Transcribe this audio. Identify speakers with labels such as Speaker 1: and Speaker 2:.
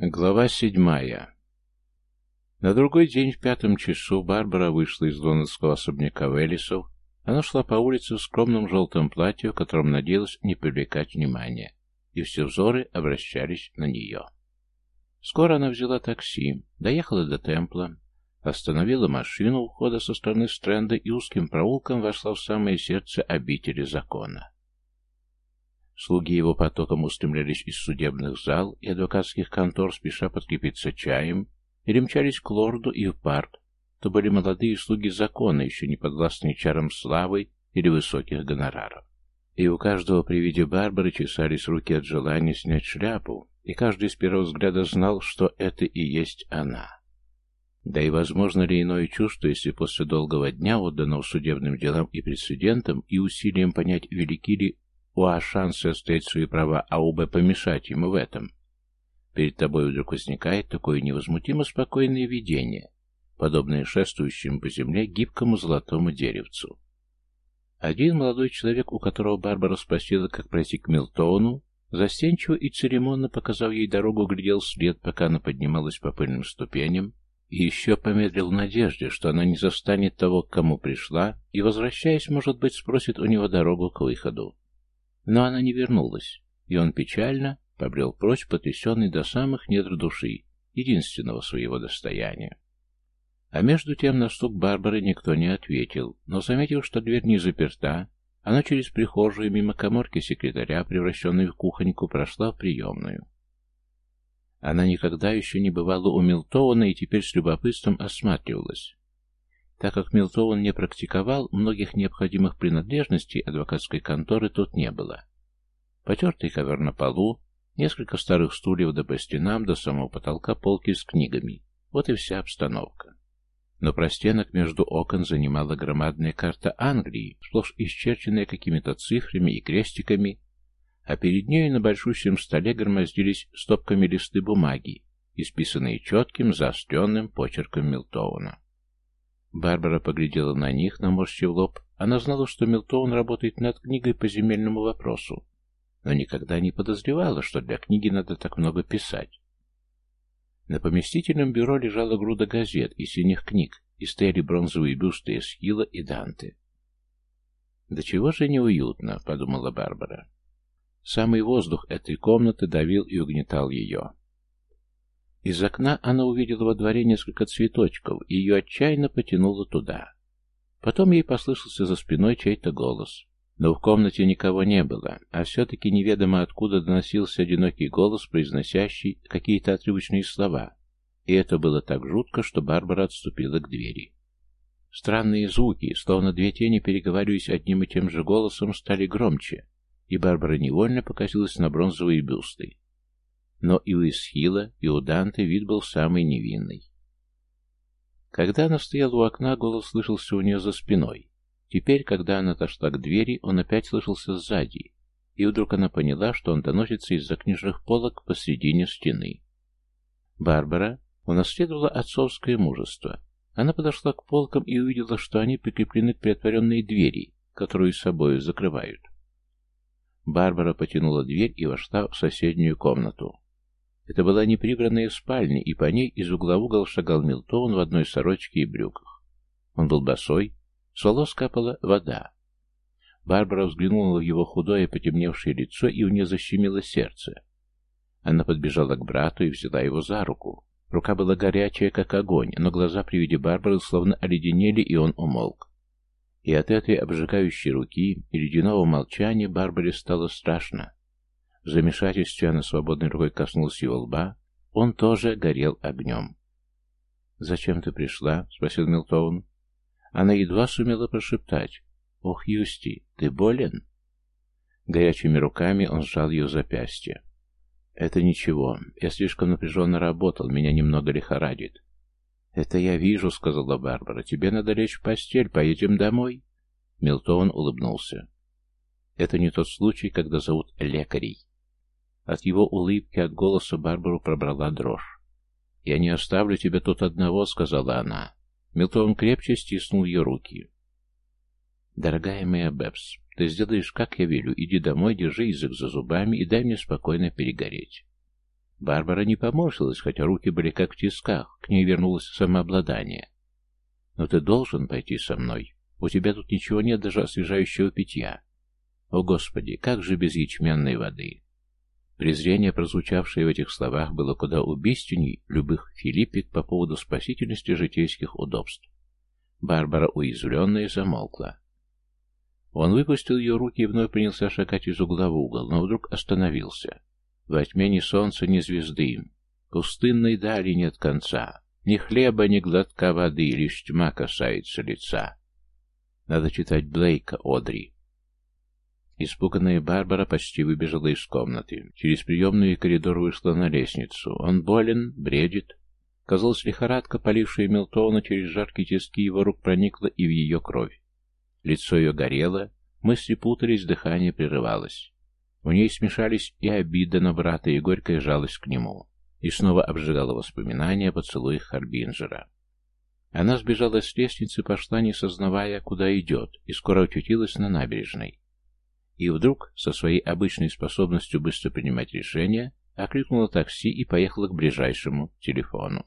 Speaker 1: Глава седьмая. На другой день в пятом часу Барбара вышла из лондонского особняка Веллисов. Она шла по улице в скромном желтом платье, в котором надеялась не привлекать внимания, и все взоры обращались на нее. Скоро она взяла такси, доехала до Темпла, остановила машину у входа со стороны Стрэнда и узким проулком вошла в самое сердце обители закона. Слуги его потоком устремлялись из судебных зал и адвокатских контор, спеша подкрепиться чаем, или мчались к лорду и в парк, то были молодые слуги закона, еще не подвластные чарам славы или высоких гонораров. И у каждого при виде Барбары чесались руки от желания снять шляпу, и каждый с первого взгляда знал, что это и есть она. Да и возможно ли иное чувство, если после долгого дня, отданного судебным делам и прецедентам, и усилием понять, велики ли у А шансы отстоять свои права, а у Б помешать ему в этом. Перед тобой вдруг возникает такое невозмутимо спокойное видение, подобное шествующему по земле гибкому золотому деревцу. Один молодой человек, у которого Барбара спросила, как пройти к Милтону, застенчиво и церемонно, показав ей дорогу, глядел след, пока она поднималась по пыльным ступеням, и еще помедлил в надежде, что она не застанет того, к кому пришла, и, возвращаясь, может быть, спросит у него дорогу к выходу. Но она не вернулась, и он печально побрел прочь, потрясенный до самых недр души, единственного своего достояния. А между тем на стук Барбары никто не ответил, но, заметив, что дверь не заперта, она через прихожую мимо коморки секретаря, превращенной в кухоньку, прошла в приемную. Она никогда еще не бывала у Милтоуна и теперь с любопытством осматривалась. Так как Милтоун не практиковал, многих необходимых принадлежностей адвокатской конторы тут не было. Потертый ковер на полу, несколько старых стульев до по стенам, до самого потолка полки с книгами. Вот и вся обстановка. Но простенок между окон занимала громадная карта Англии, сплошь исчерченная какими-то цифрами и крестиками, а перед ней на большущем столе громоздились стопками листы бумаги, исписанные четким, заостренным почерком Милтоуна. Барбара поглядела на них, наморщив лоб. Она знала, что Милтон работает над книгой по земельному вопросу, но никогда не подозревала, что для книги надо так много писать. На поместительном бюро лежала груда газет и синих книг, и стояли бронзовые бюсты Эсхила и Данте. «Да чего же неуютно», — подумала Барбара. Самый воздух этой комнаты давил и угнетал ее. Из окна она увидела во дворе несколько цветочков, и ее отчаянно потянуло туда. Потом ей послышался за спиной чей-то голос. Но в комнате никого не было, а все-таки неведомо откуда доносился одинокий голос, произносящий какие-то отрывочные слова. И это было так жутко, что Барбара отступила к двери. Странные звуки, словно две тени, переговариваясь одним и тем же голосом, стали громче, и Барбара невольно покосилась на бронзовые бюсты. Но и у Исхила, и у Данте вид был самый невинный. Когда она стояла у окна, голос слышался у нее за спиной. Теперь, когда она отошла к двери, он опять слышался сзади, и вдруг она поняла, что он доносится из-за книжных полок посредине стены. Барбара унаследовала отцовское мужество. Она подошла к полкам и увидела, что они прикреплены к приотворенной двери, которую с собой закрывают. Барбара потянула дверь и вошла в соседнюю комнату. Это была неприбранная спальня, и по ней из угла в угол шагал Милтон в одной сорочке и брюках. Он был босой, с волос капала вода. Барбара взглянула в его худое потемневшее лицо, и у нее защемило сердце. Она подбежала к брату и взяла его за руку. Рука была горячая, как огонь, но глаза при виде Барбары словно оледенели, и он умолк. И от этой обжигающей руки и ледяного молчания Барбаре стало страшно. В замешательстве она свободной рукой коснулась его лба. Он тоже горел огнем. «Зачем ты пришла?» — спросил Милтоун. Она едва сумела прошептать. «Ох, Юсти, ты болен?» Горячими руками он сжал ее запястье. «Это ничего. Я слишком напряженно работал, меня немного лихорадит». «Это я вижу», — сказала Барбара. «Тебе надо лечь в постель. Поедем домой?» Милтон улыбнулся. «Это не тот случай, когда зовут лекарей. От его улыбки, от голоса Барбару пробрала дрожь. «Я не оставлю тебя тут одного», — сказала она. Милтон крепче стиснул ее руки. «Дорогая моя Бэбс, ты сделаешь, как я велю. Иди домой, держи язык за зубами и дай мне спокойно перегореть». Барбара не поморщилась, хотя руки были как в тисках, к ней вернулось самообладание. «Но ты должен пойти со мной. У тебя тут ничего нет, даже освежающего питья. О, Господи, как же без ячменной воды!» Презрение, прозвучавшее в этих словах, было куда убийственней любых филиппик по поводу спасительности житейских удобств. Барбара, уязвленная, замолкла. Он выпустил ее руки и вновь принялся шагать из угла в угол, но вдруг остановился. Во тьме ни солнца, ни звезды. Пустынной дали нет конца. Ни хлеба, ни глотка воды, лишь тьма касается лица. Надо читать Блейка, Одри. Испуганная Барбара почти выбежала из комнаты. Через приемную и коридор вышла на лестницу. Он болен, бредит. Казалось, лихорадка, полившая Милтона через жаркие тиски его рук, проникла и в ее кровь. Лицо ее горело, мысли путались, дыхание прерывалось. У ней смешались и обида на брата, и горькая жалость к нему. И снова обжигала воспоминания о поцелуях Харбинджера. Она сбежала с лестницы, пошла, не сознавая, куда идет, и скоро очутилась на набережной. И вдруг, со своей обычной способностью быстро принимать решения, окликнула такси и поехала к ближайшему телефону.